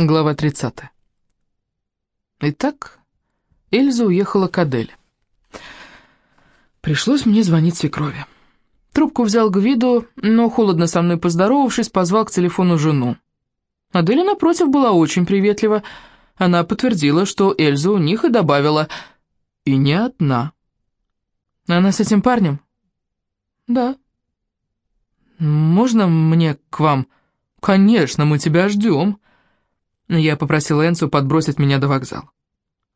Глава 30. Итак, Эльза уехала к Аделе. Пришлось мне звонить свекрови. Трубку взял Гвиду, но, холодно со мной поздоровавшись, позвал к телефону жену. Аделя, напротив, была очень приветлива. Она подтвердила, что Эльза у них и добавила «и не одна». «Она с этим парнем?» «Да». «Можно мне к вам?» «Конечно, мы тебя ждем». Я попросила Энсу подбросить меня до вокзала.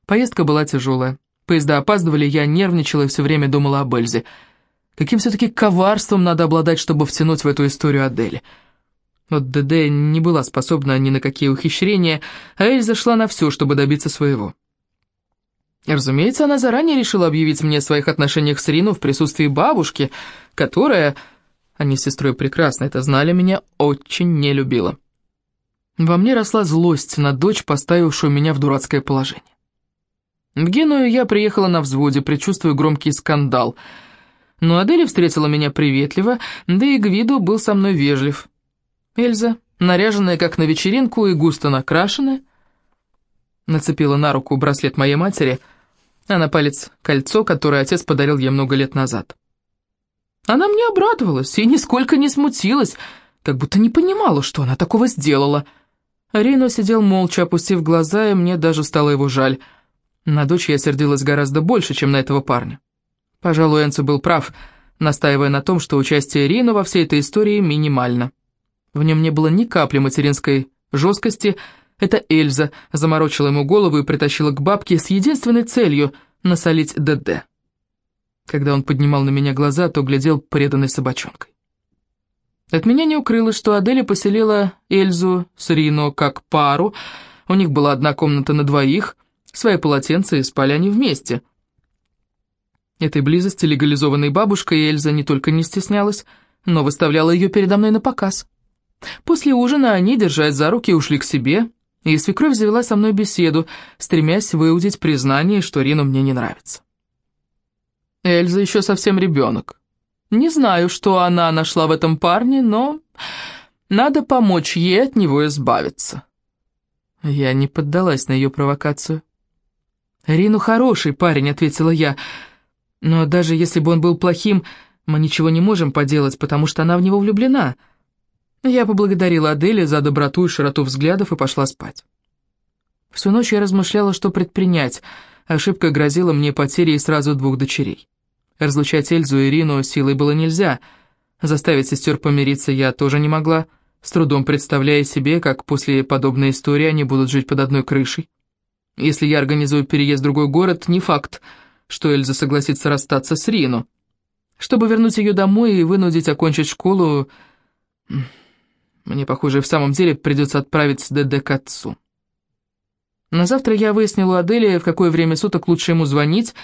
Поездка была тяжелая. Поезда опаздывали, я нервничала и все время думала об Эльзе. Каким все-таки коварством надо обладать, чтобы втянуть в эту историю Адели? Вот ДД не была способна ни на какие ухищрения, а Эльза шла на все, чтобы добиться своего. Разумеется, она заранее решила объявить мне о своих отношениях с Рину в присутствии бабушки, которая, они с сестрой прекрасно это знали, меня очень не любила. Во мне росла злость на дочь, поставившую меня в дурацкое положение. В Геную я приехала на взводе, предчувствуя громкий скандал. Но Аделя встретила меня приветливо, да и Гвиду был со мной вежлив. Эльза, наряженная как на вечеринку и густо накрашенная, нацепила на руку браслет моей матери, а на палец кольцо, которое отец подарил ей много лет назад. Она мне обрадовалась и нисколько не смутилась, как будто не понимала, что она такого сделала — Рино сидел молча, опустив глаза, и мне даже стало его жаль. На дочь я сердилась гораздо больше, чем на этого парня. Пожалуй, Энцо был прав, настаивая на том, что участие Рино во всей этой истории минимально. В нем не было ни капли материнской жесткости, это Эльза заморочила ему голову и притащила к бабке с единственной целью — насолить ДД. Когда он поднимал на меня глаза, то глядел преданной собачонкой. От меня не укрылось, что Аделя поселила Эльзу с Рино как пару, у них была одна комната на двоих, свои полотенца и спали они вместе. Этой близости легализованной бабушкой Эльза не только не стеснялась, но выставляла ее передо мной на показ. После ужина они, держась за руки, ушли к себе, и свекровь завела со мной беседу, стремясь выудить признание, что Рину мне не нравится. Эльза еще совсем ребенок. Не знаю, что она нашла в этом парне, но надо помочь ей от него избавиться. Я не поддалась на ее провокацию. «Рину хороший парень», — ответила я. «Но даже если бы он был плохим, мы ничего не можем поделать, потому что она в него влюблена». Я поблагодарила Аделе за доброту и широту взглядов и пошла спать. Всю ночь я размышляла, что предпринять. Ошибка грозила мне потерей сразу двух дочерей. Разлучать Эльзу и Ирину силой было нельзя. Заставить сестер помириться я тоже не могла, с трудом представляя себе, как после подобной истории они будут жить под одной крышей. Если я организую переезд в другой город, не факт, что Эльза согласится расстаться с Рину. Чтобы вернуть ее домой и вынудить окончить школу, мне, похоже, в самом деле придется отправить ДД к отцу. На завтра я выяснила у Адели, в какое время суток лучше ему звонить,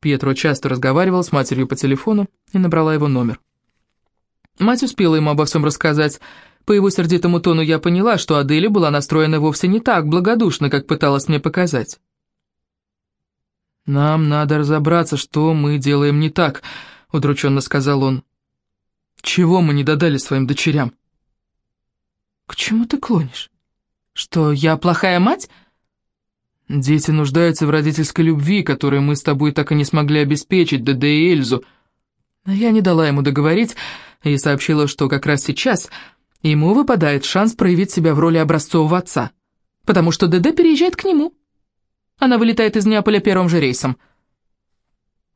Пьетро часто разговаривал с матерью по телефону и набрала его номер. Мать успела ему обо всем рассказать. По его сердитому тону я поняла, что Аделя была настроена вовсе не так благодушно, как пыталась мне показать. «Нам надо разобраться, что мы делаем не так», — удрученно сказал он. «Чего мы не додали своим дочерям?» «К чему ты клонишь? Что, я плохая мать?» Дети нуждаются в родительской любви, которую мы с тобой так и не смогли обеспечить, ДД и Эльзу. Я не дала ему договорить и сообщила, что как раз сейчас ему выпадает шанс проявить себя в роли образцового отца, потому что ДД переезжает к нему. Она вылетает из Неаполя первым же рейсом.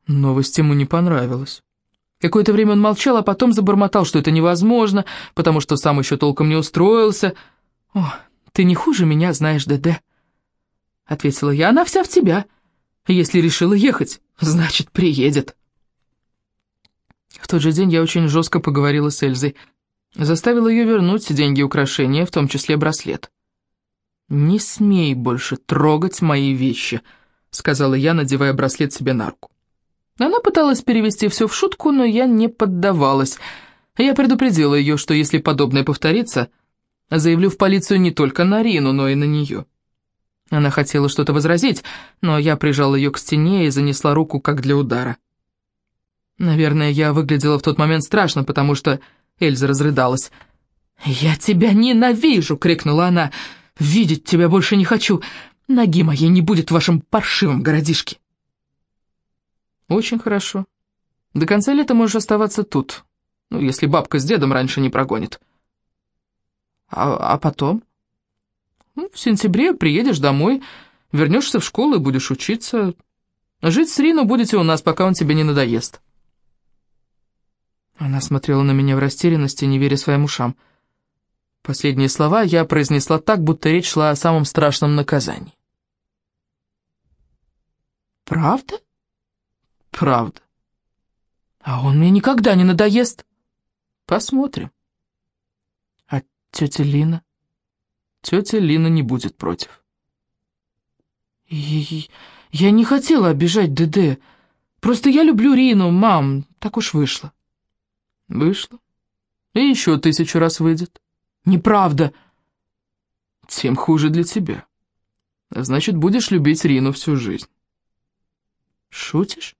Новость ему не понравилась. Какое-то время он молчал, а потом забормотал, что это невозможно, потому что сам еще толком не устроился. «О, ты не хуже меня знаешь, ДД», — ответила я. «Она вся в тебя. Если решила ехать, значит, приедет». В тот же день я очень жестко поговорила с Эльзой. Заставила ее вернуть деньги и украшения, в том числе браслет. «Не смей больше трогать мои вещи», — сказала я, надевая браслет себе на руку. Она пыталась перевести все в шутку, но я не поддавалась. Я предупредила ее, что если подобное повторится, заявлю в полицию не только на Рину, но и на нее. Она хотела что-то возразить, но я прижал ее к стене и занесла руку как для удара. Наверное, я выглядела в тот момент страшно, потому что Эльза разрыдалась. «Я тебя ненавижу!» — крикнула она. Видеть тебя больше не хочу. Ноги моей не будет в вашем паршивом городишке. Очень хорошо. До конца лета можешь оставаться тут. Ну, если бабка с дедом раньше не прогонит. А, а потом? Ну, в сентябре приедешь домой, вернешься в школу и будешь учиться. Жить с Рино будете у нас, пока он тебе не надоест. Она смотрела на меня в растерянности, не веря своим ушам. Последние слова я произнесла так, будто речь шла о самом страшном наказании. «Правда?» «Правда. А он мне никогда не надоест. Посмотрим». «А тетя Лина?» «Тетя Лина не будет против». «Я не хотела обижать ДД. Просто я люблю Рину, мам, так уж вышло». «Вышло. И еще тысячу раз выйдет». «Неправда». «Тем хуже для тебя. Значит, будешь любить Рину всю жизнь». «Шутишь?»